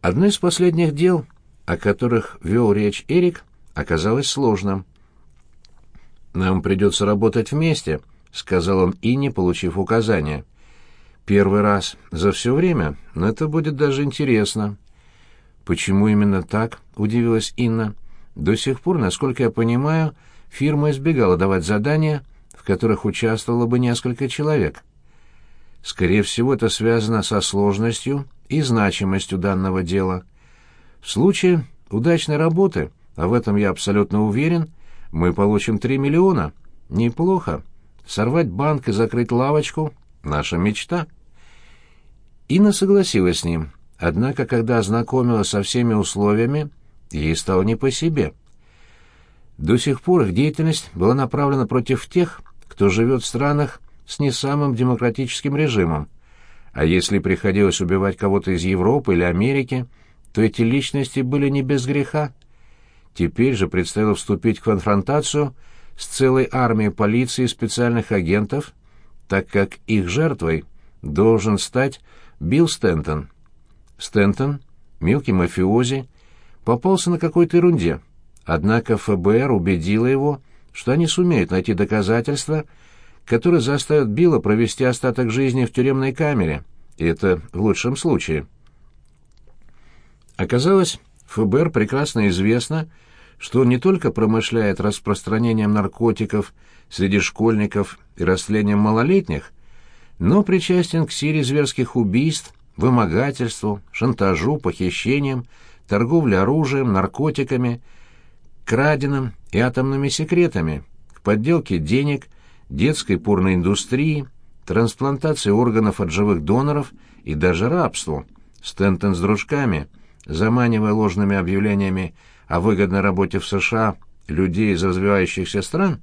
Одно из последних дел, о которых вел речь Эрик, оказалось сложным. «Нам придется работать вместе», — сказал он Инне, получив указание. «Первый раз за все время, но это будет даже интересно». «Почему именно так?» — удивилась Инна. «До сих пор, насколько я понимаю, фирма избегала давать задания, в которых участвовало бы несколько человек. Скорее всего, это связано со сложностью и значимостью данного дела. В случае удачной работы, а в этом я абсолютно уверен, мы получим 3 миллиона. Неплохо. Сорвать банк и закрыть лавочку — наша мечта. Инна согласилась с ним, однако, когда ознакомилась со всеми условиями, ей стало не по себе. До сих пор их деятельность была направлена против тех, кто живет в странах с не самым демократическим режимом. А если приходилось убивать кого-то из Европы или Америки, то эти личности были не без греха. Теперь же предстояло вступить в конфронтацию с целой армией полиции и специальных агентов, так как их жертвой должен стать Билл Стентон. Стентон, мелкий мафиози, попался на какой-то ерунде, однако ФБР убедило его, что они сумеют найти доказательства, которые заставят Билла провести остаток жизни в тюремной камере, и это в лучшем случае. Оказалось, ФБР прекрасно известно, что он не только промышляет распространением наркотиков среди школьников и растлением малолетних, но причастен к серии зверских убийств, вымогательству, шантажу, похищениям, торговле оружием, наркотиками, краденым и атомными секретами, к подделке денег, детской порноиндустрии, трансплантации органов от живых доноров и даже рабству. Стентон с дружками, заманивая ложными объявлениями о выгодной работе в США людей из развивающихся стран,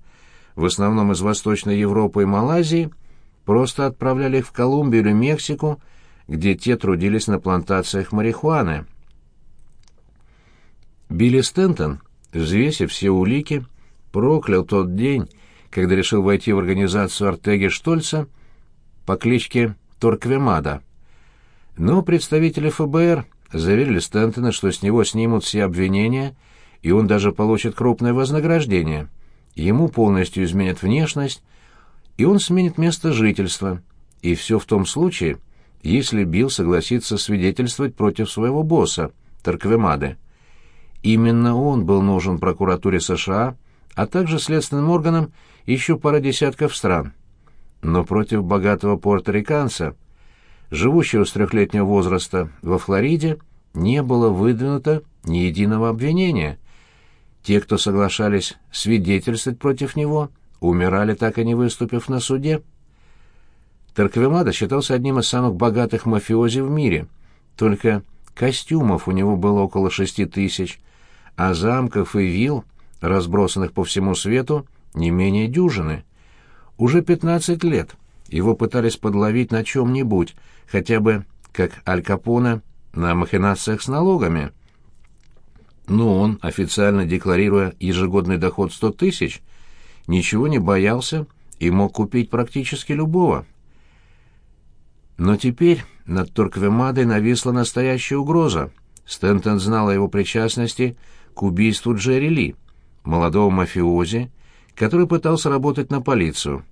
в основном из Восточной Европы и Малайзии, просто отправляли их в Колумбию или Мексику, где те трудились на плантациях марихуаны. Билли Стентон, взвесив все улики, проклял тот день, когда решил войти в организацию Артеги Штольца по кличке Торквемада. Но представители ФБР заверили Стентона, что с него снимут все обвинения, и он даже получит крупное вознаграждение. Ему полностью изменят внешность, и он сменит место жительства. И все в том случае, если Билл согласится свидетельствовать против своего босса, Торквемады. Именно он был нужен прокуратуре США, а также следственным органам еще пара десятков стран. Но против богатого порториканца живущего с трехлетнего возраста во Флориде, не было выдвинуто ни единого обвинения. Те, кто соглашались свидетельствовать против него, умирали, так и не выступив на суде. Тарквемада считался одним из самых богатых мафиози в мире, только костюмов у него было около шести тысяч, а замков и вилл, разбросанных по всему свету, не менее дюжины. Уже пятнадцать лет его пытались подловить на чем-нибудь, хотя бы, как Аль Капоне, на махинациях с налогами. Но он, официально декларируя ежегодный доход 100 тысяч, ничего не боялся и мог купить практически любого. Но теперь над Торквемадой нависла настоящая угроза. Стентон знал о его причастности к убийству Джерри Ли, молодого мафиози, который пытался работать на полицию.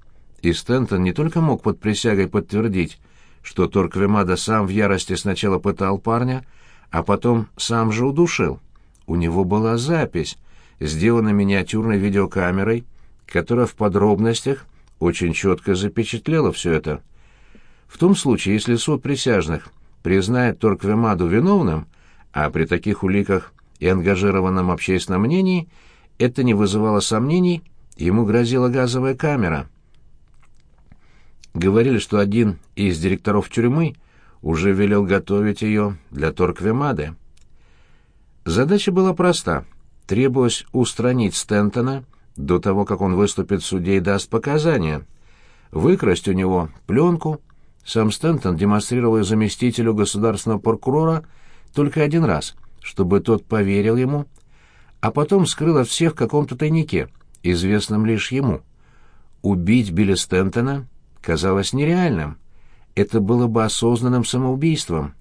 И Стентон не только мог под присягой подтвердить, что Торквемада сам в ярости сначала пытал парня, а потом сам же удушил. У него была запись, сделанная миниатюрной видеокамерой, которая в подробностях очень четко запечатлела все это. В том случае, если суд присяжных признает Торквемаду виновным, а при таких уликах и ангажированном общественном мнении это не вызывало сомнений, ему грозила газовая камера — Говорили, что один из директоров тюрьмы уже велел готовить ее для Торквемады. Задача была проста. Требовалось устранить Стентона до того, как он выступит в суде и даст показания. Выкрасть у него пленку. Сам Стентон демонстрировал ее заместителю государственного прокурора только один раз, чтобы тот поверил ему, а потом скрыл от всех в каком-то тайнике, известном лишь ему. Убить Билли Стентона казалось нереальным. Это было бы осознанным самоубийством.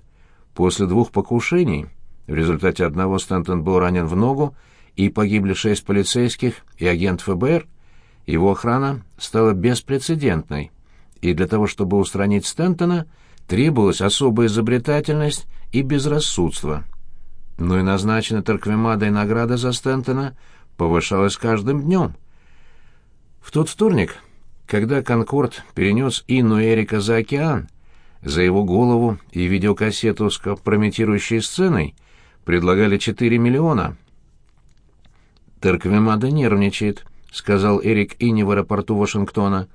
После двух покушений, в результате одного Стэнтон был ранен в ногу, и погибли шесть полицейских и агент ФБР, его охрана стала беспрецедентной, и для того, чтобы устранить Стэнтона, требовалась особая изобретательность и безрассудство. Но и назначенная Торквемадой награда за Стэнтона повышалась каждым днем. В тот вторник, когда «Конкорд» перенес Инну Эрика за океан, за его голову и видеокассету с компрометирующей сценой предлагали 4 миллиона. «Терквемада нервничает», — сказал Эрик Инни в аэропорту Вашингтона.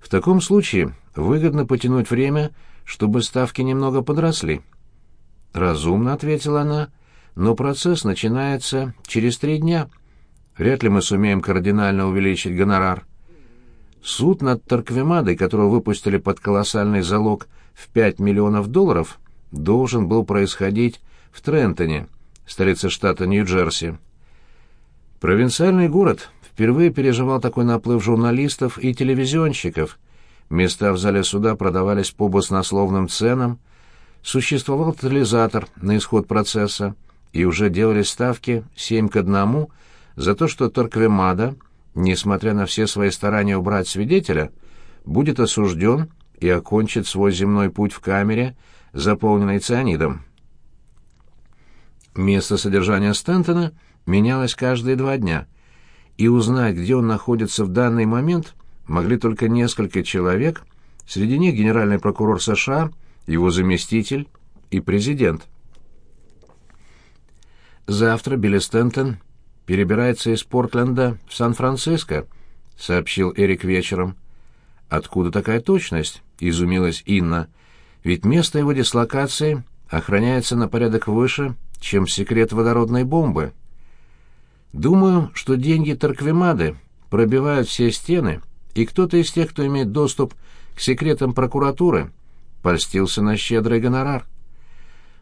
«В таком случае выгодно потянуть время, чтобы ставки немного подросли». «Разумно», — ответила она, — «но процесс начинается через три дня. Вряд ли мы сумеем кардинально увеличить гонорар». Суд над Торквемадой, которого выпустили под колоссальный залог в 5 миллионов долларов, должен был происходить в Трентоне, столице штата Нью-Джерси. Провинциальный город впервые переживал такой наплыв журналистов и телевизионщиков. Места в зале суда продавались по баснословным ценам, существовал тотализатор на исход процесса, и уже делались ставки 7 к 1 за то, что Торквемада, несмотря на все свои старания убрать свидетеля, будет осужден и окончит свой земной путь в камере, заполненной цианидом. Место содержания Стентона менялось каждые два дня, и узнать, где он находится в данный момент, могли только несколько человек, среди них генеральный прокурор США, его заместитель и президент. Завтра Билли Стентон перебирается из Портленда в Сан-Франциско, сообщил Эрик вечером. Откуда такая точность? — изумилась Инна. «Ведь место его дислокации охраняется на порядок выше, чем секрет водородной бомбы. Думаю, что деньги Тарквимады пробивают все стены, и кто-то из тех, кто имеет доступ к секретам прокуратуры, польстился на щедрый гонорар.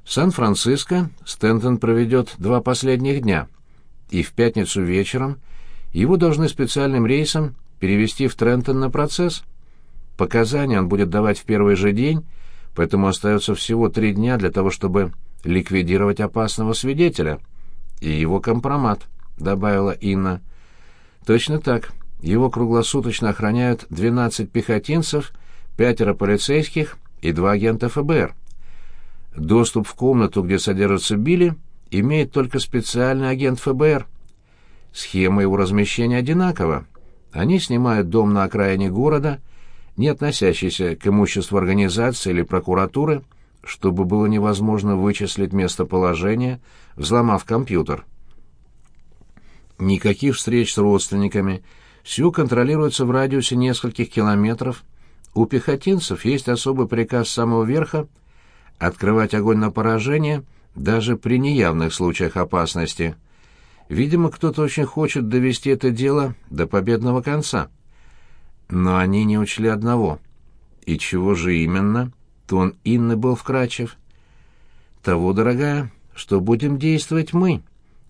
Сан-Франциско Стентон проведет два последних дня, и в пятницу вечером его должны специальным рейсом перевести в Трентон на процесс — Показания он будет давать в первый же день, поэтому остается всего три дня для того, чтобы ликвидировать опасного свидетеля. И его компромат, — добавила Инна. Точно так. Его круглосуточно охраняют 12 пехотинцев, пятеро полицейских и два агента ФБР. Доступ в комнату, где содержится Билли, имеет только специальный агент ФБР. Схема его размещения одинакова. Они снимают дом на окраине города — не относящийся к имуществу организации или прокуратуры, чтобы было невозможно вычислить местоположение, взломав компьютер. Никаких встреч с родственниками, все контролируется в радиусе нескольких километров. У пехотинцев есть особый приказ самого верха открывать огонь на поражение даже при неявных случаях опасности. Видимо, кто-то очень хочет довести это дело до победного конца. Но они не учли одного. И чего же именно? Тон Инны был вкрачив. Того, дорогая, что будем действовать мы.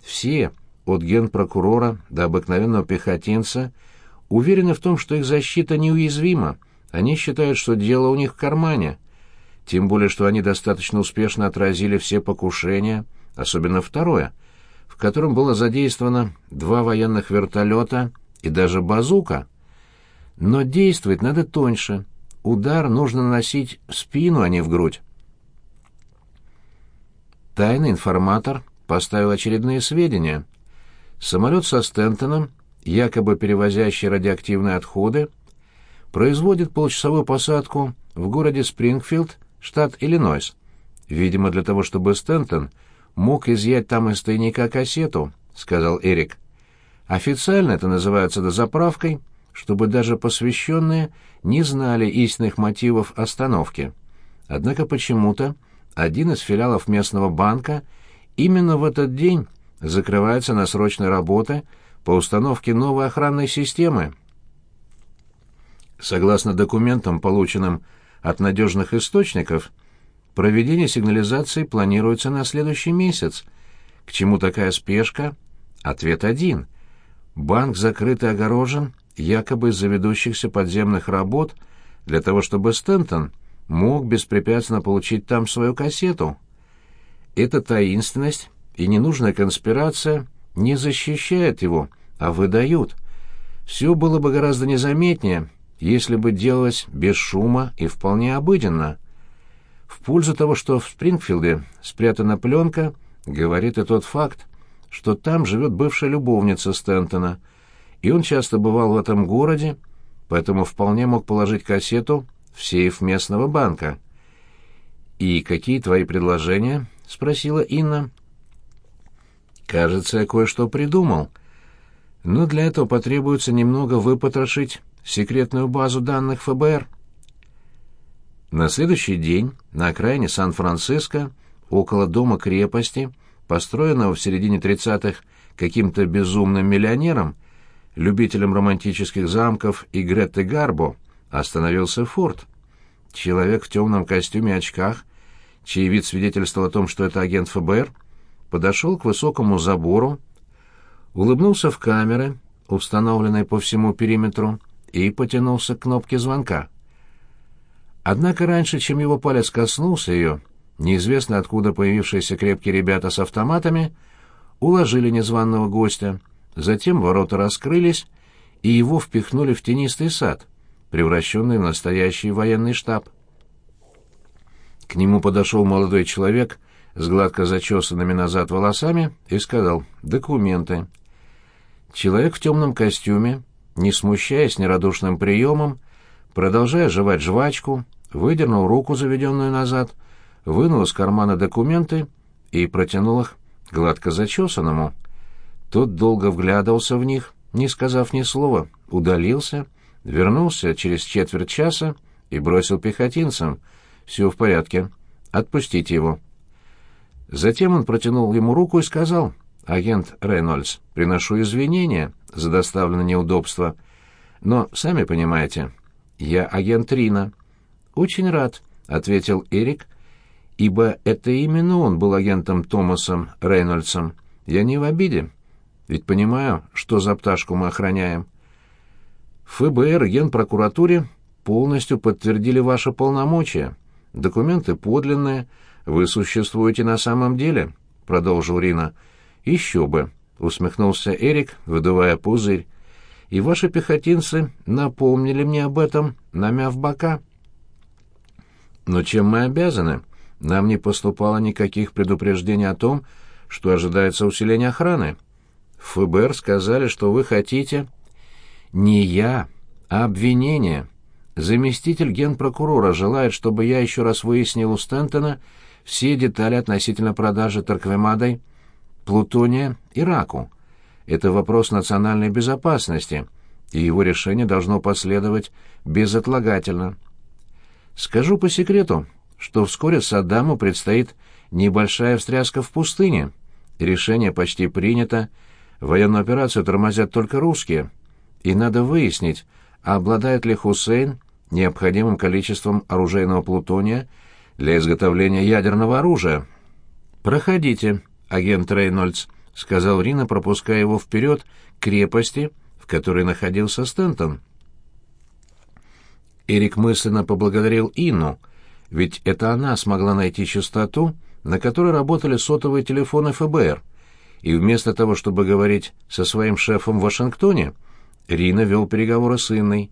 Все, от генпрокурора до обыкновенного пехотинца, уверены в том, что их защита неуязвима. Они считают, что дело у них в кармане. Тем более, что они достаточно успешно отразили все покушения, особенно второе, в котором было задействовано два военных вертолета и даже базука. Но действовать надо тоньше. Удар нужно наносить в спину, а не в грудь. Тайный информатор поставил очередные сведения. Самолет со Стентоном, якобы перевозящий радиоактивные отходы, производит получасовую посадку в городе Спрингфилд, штат Иллинойс. Видимо, для того, чтобы Стентон мог изъять там из тайника кассету, — сказал Эрик. Официально это называется дозаправкой — чтобы даже посвященные не знали истинных мотивов остановки. Однако почему-то один из филиалов местного банка именно в этот день закрывается на срочной работы по установке новой охранной системы. Согласно документам, полученным от надежных источников, проведение сигнализации планируется на следующий месяц. К чему такая спешка? Ответ один. Банк закрыт и огорожен якобы из-за ведущихся подземных работ для того, чтобы Стентон мог беспрепятственно получить там свою кассету. эта таинственность и ненужная конспирация не защищают его, а выдают. Все было бы гораздо незаметнее, если бы делалось без шума и вполне обыденно. В пользу того, что в Спрингфилде спрятана пленка, говорит и тот факт, что там живет бывшая любовница Стентона, и он часто бывал в этом городе, поэтому вполне мог положить кассету в сейф местного банка. «И какие твои предложения?» — спросила Инна. «Кажется, я кое-что придумал. Но для этого потребуется немного выпотрошить секретную базу данных ФБР». На следующий день на окраине Сан-Франциско, около дома крепости, построенного в середине 30-х каким-то безумным миллионером, любителем романтических замков и Гретты Гарбо, остановился форт. Человек в темном костюме и очках, чей вид свидетельствовал о том, что это агент ФБР, подошел к высокому забору, улыбнулся в камеры, установленной по всему периметру, и потянулся к кнопке звонка. Однако раньше, чем его палец коснулся ее, неизвестно откуда появившиеся крепкие ребята с автоматами уложили незваного гостя, затем ворота раскрылись, и его впихнули в тенистый сад, превращенный в настоящий военный штаб. К нему подошел молодой человек с гладко зачесанными назад волосами и сказал «Документы». Человек в темном костюме, не смущаясь нерадушным приемом, продолжая жевать жвачку, выдернул руку, заведенную назад, вынул из кармана документы и протянул их гладко зачесанному. Тот долго вглядывался в них, не сказав ни слова, удалился, вернулся через четверть часа и бросил пехотинцам. «Все в порядке. Отпустите его». Затем он протянул ему руку и сказал, «Агент Рейнольдс, приношу извинения за доставленное неудобство, но, сами понимаете, я агент Рина». «Очень рад», — ответил Эрик, ибо это именно он был агентом Томасом Рейнольдсом. «Я не в обиде, ведь понимаю, что за пташку мы охраняем». ФБР и Генпрокуратуре полностью подтвердили ваши полномочия. Документы подлинные, вы существуете на самом деле, — продолжил Рина. Еще бы, — усмехнулся Эрик, выдувая пузырь. И ваши пехотинцы напомнили мне об этом, намяв бока. Но чем мы обязаны? Нам не поступало никаких предупреждений о том, что ожидается усиление охраны. ФБР сказали, что вы хотите... Не я, а обвинение. Заместитель генпрокурора желает, чтобы я еще раз выяснил у Стентона все детали относительно продажи Торквемадой плутония Ираку. Это вопрос национальной безопасности, и его решение должно последовать безотлагательно. Скажу по секрету, что вскоре Саддаму предстоит небольшая встряска в пустыне. Решение почти принято, военную операцию тормозят только русские — и надо выяснить, обладает ли Хусейн необходимым количеством оружейного плутония для изготовления ядерного оружия. «Проходите, агент Рейнольдс», — сказал Рина, пропуская его вперед к крепости, в которой находился Стентон. Эрик мысленно поблагодарил Инну, ведь это она смогла найти частоту, на которой работали сотовые телефоны ФБР, и вместо того, чтобы говорить со своим шефом в Вашингтоне, — Рина вел переговоры с Инной,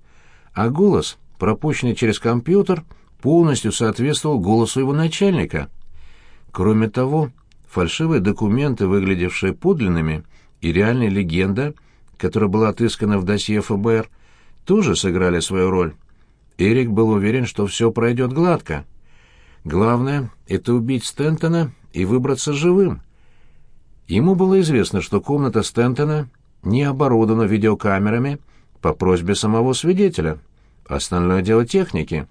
а голос, пропущенный через компьютер, полностью соответствовал голосу его начальника. Кроме того, фальшивые документы, выглядевшие подлинными, и реальная легенда, которая была отыскана в досье ФБР, тоже сыграли свою роль. Эрик был уверен, что все пройдет гладко. Главное — это убить Стентона и выбраться живым. Ему было известно, что комната Стентона не оборудована видеокамерами по просьбе самого свидетеля. Остальное дело техники.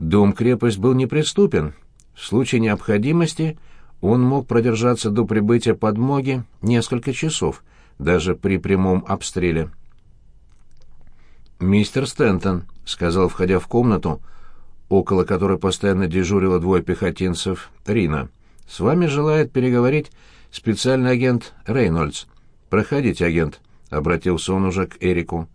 Дом-крепость был неприступен. В случае необходимости он мог продержаться до прибытия подмоги несколько часов, даже при прямом обстреле. «Мистер Стентон», — сказал, входя в комнату, около которой постоянно дежурило двое пехотинцев, Рина, — «с вами желает переговорить специальный агент Рейнольдс». «Проходите, агент», — обратился он уже к Эрику.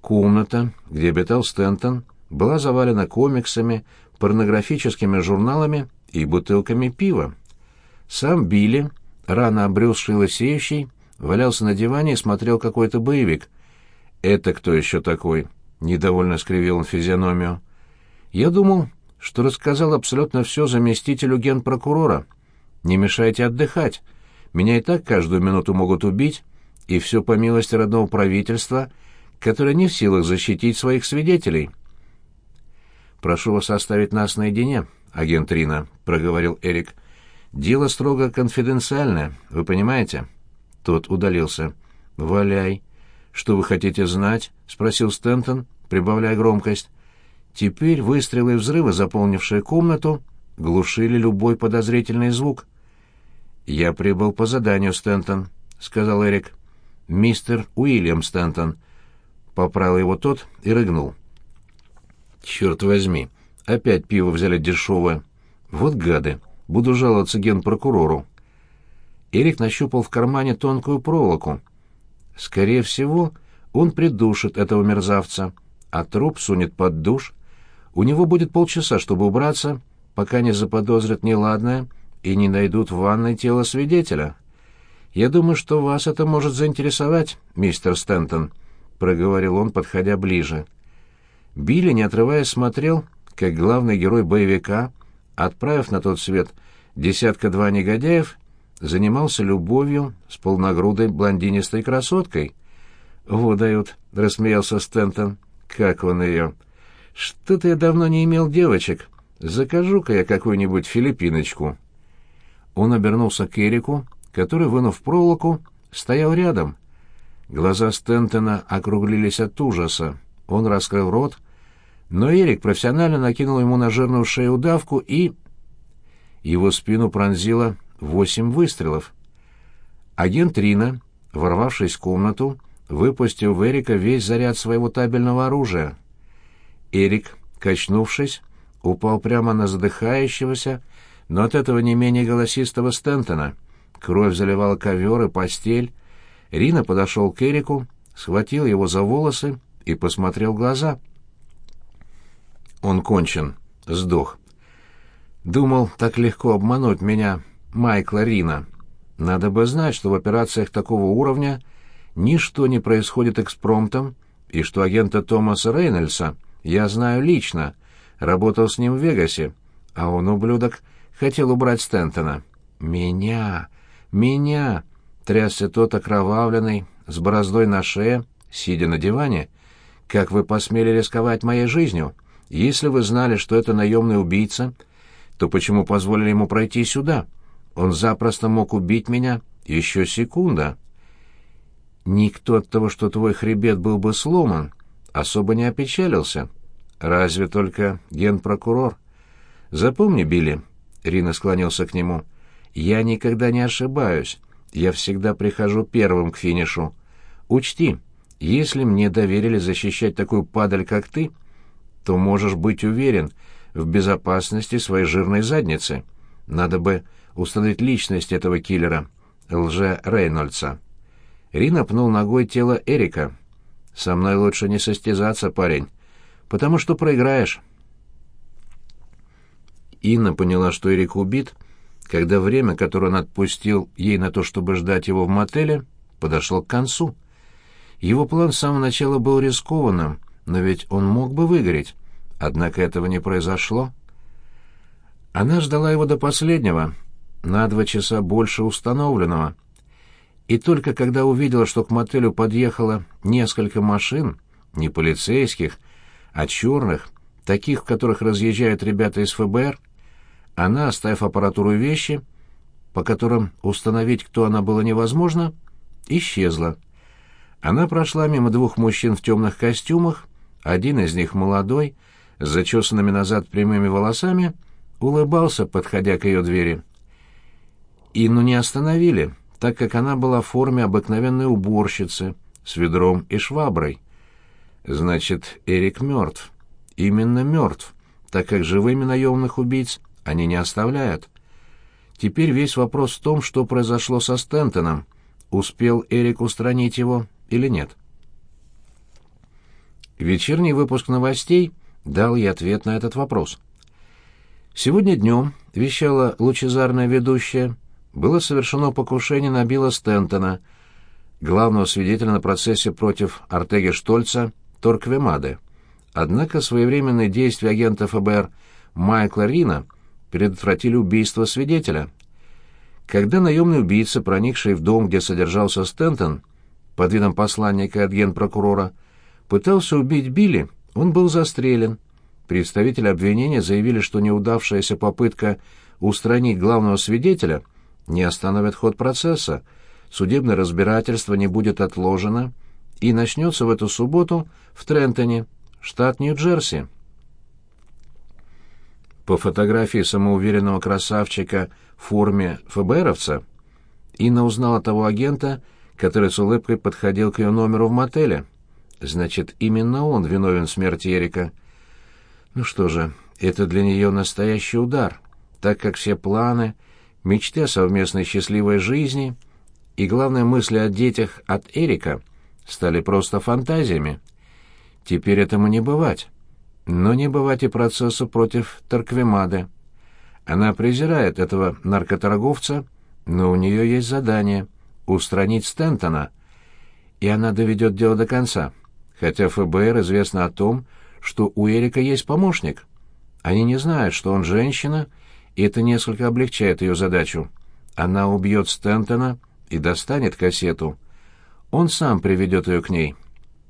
Комната, где обитал Стентон, была завалена комиксами, порнографическими журналами и бутылками пива. Сам Билли, рано обрюзший лысеющий, валялся на диване и смотрел какой-то боевик. «Это кто еще такой?» — недовольно скривил он физиономию. «Я думал, что рассказал абсолютно все заместителю генпрокурора. Не мешайте отдыхать. Меня и так каждую минуту могут убить, и все по милости родного правительства, которое не в силах защитить своих свидетелей». «Прошу вас оставить нас наедине, агент Рина», — проговорил Эрик. «Дело строго конфиденциальное, вы понимаете?» Тот удалился. «Валяй». «Что вы хотите знать?» — спросил Стентон, прибавляя громкость. Теперь выстрелы и взрывы, заполнившие комнату, глушили любой подозрительный звук. «Я прибыл по заданию, Стентон», — сказал Эрик. «Мистер Уильям Стентон». Поправил его тот и рыгнул. «Черт возьми, опять пиво взяли дешевое. Вот гады, буду жаловаться генпрокурору». Эрик нащупал в кармане тонкую проволоку. Скорее всего, он придушит этого мерзавца, а труп сунет под душ. У него будет полчаса, чтобы убраться, пока не заподозрят неладное и не найдут в ванной тело свидетеля. «Я думаю, что вас это может заинтересовать, мистер Стентон», — проговорил он, подходя ближе. Билли, не отрываясь, смотрел, как главный герой боевика, отправив на тот свет десятка-два негодяев, занимался любовью с полногрудой блондинистой красоткой. «Вот дают», — рассмеялся Стентон. «Как он ее?» «Что-то я давно не имел девочек. Закажу-ка я какую-нибудь филиппиночку». Он обернулся к Эрику, который, вынув проволоку, стоял рядом. Глаза Стентона округлились от ужаса. Он раскрыл рот, но Эрик профессионально накинул ему на жирную шею удавку и... Его спину пронзило восемь выстрелов. Агент Рина, ворвавшись в комнату, выпустил в Эрика весь заряд своего табельного оружия. Эрик, качнувшись, упал прямо на задыхающегося, но от этого не менее голосистого Стентона. Кровь заливала ковер и постель. Рина подошел к Эрику, схватил его за волосы и посмотрел в глаза. Он кончен, сдох. Думал, так легко обмануть меня, Майкла Рина. Надо бы знать, что в операциях такого уровня ничто не происходит экспромтом, и что агента Томаса Рейнольдса я знаю лично, работал с ним в Вегасе, а он, ублюдок, хотел убрать Стентона. «Меня! Меня!» — трясся тот окровавленный, с бороздой на шее, сидя на диване. «Как вы посмели рисковать моей жизнью? Если вы знали, что это наемный убийца, то почему позволили ему пройти сюда?» Он запросто мог убить меня еще секунда. Никто от того, что твой хребет был бы сломан, особо не опечалился. Разве только генпрокурор. Запомни, Билли, — Рина склонился к нему, — я никогда не ошибаюсь. Я всегда прихожу первым к финишу. Учти, если мне доверили защищать такую падаль, как ты, то можешь быть уверен в безопасности своей жирной задницы. Надо бы установить личность этого киллера, лже Рейнольдса. Рина пнул ногой тело Эрика. «Со мной лучше не состязаться, парень, потому что проиграешь». Инна поняла, что Эрик убит, когда время, которое он отпустил ей на то, чтобы ждать его в мотеле, подошло к концу. Его план с самого начала был рискованным, но ведь он мог бы выгореть. Однако этого не произошло. Она ждала его до последнего, на два часа больше установленного. И только когда увидела, что к мотелю подъехало несколько машин, не полицейских, а черных, таких, в которых разъезжают ребята из ФБР, она, оставив аппаратуру и вещи, по которым установить, кто она было невозможно, исчезла. Она прошла мимо двух мужчин в темных костюмах, один из них молодой, с зачесанными назад прямыми волосами, улыбался, подходя к ее двери. Инну не остановили, так как она была в форме обыкновенной уборщицы, с ведром и шваброй. Значит, Эрик мертв. Именно мертв, так как живыми наемных убийц они не оставляют. Теперь весь вопрос в том, что произошло со Стентоном. Успел Эрик устранить его или нет? Вечерний выпуск новостей дал ей ответ на этот вопрос. Сегодня днем, вещала лучезарная ведущая, было совершено покушение на Билла Стентона, главного свидетеля на процессе против Артеги Штольца Торквемады. Однако своевременные действия агента ФБР Майкла Рина предотвратили убийство свидетеля. Когда наемный убийца, проникший в дом, где содержался Стентон, под видом посланника от генпрокурора, пытался убить Билли, он был застрелен. Представители обвинения заявили, что неудавшаяся попытка устранить главного свидетеля не остановит ход процесса, судебное разбирательство не будет отложено и начнется в эту субботу в Трентоне, штат Нью-Джерси. По фотографии самоуверенного красавчика в форме ФБРовца Инна узнала того агента, который с улыбкой подходил к ее номеру в мотеле. Значит, именно он виновен в смерти Эрика. Ну что же, это для нее настоящий удар, так как все планы, мечты о совместной счастливой жизни и, главное, мысли о детях от Эрика стали просто фантазиями. Теперь этому не бывать. Но не бывать и процессу против Тарквемады. Она презирает этого наркоторговца, но у нее есть задание — устранить Стентона. И она доведет дело до конца, хотя ФБР известно о том, что у Эрика есть помощник. Они не знают, что он женщина, и это несколько облегчает ее задачу. Она убьет Стентона и достанет кассету. Он сам приведет ее к ней».